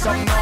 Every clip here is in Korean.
some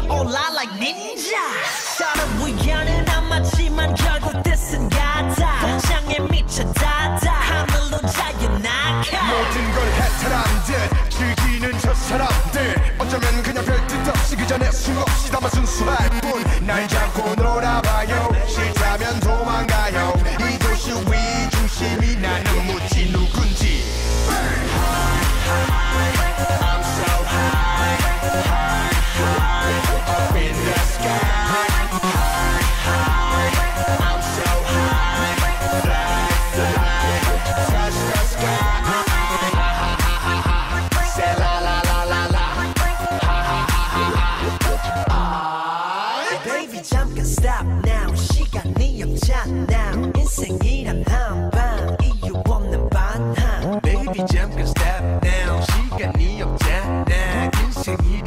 뛰어올라 like ninja. 사람 우연은 안 맞지만 결국 뜻은 같아. 당장에 미쳐 닿아. 하늘로 자유나가 모든 걸 해탈한 듯 즐기는 저 사람들. 어쩌면 그냥 별뜻 없이 그 전에 숨어 잠깐 stop now. 시간이 없잖아 인생이란 한방 이유 없는 반항 baby 잠깐 stop now. 시간이 없잖아 인생이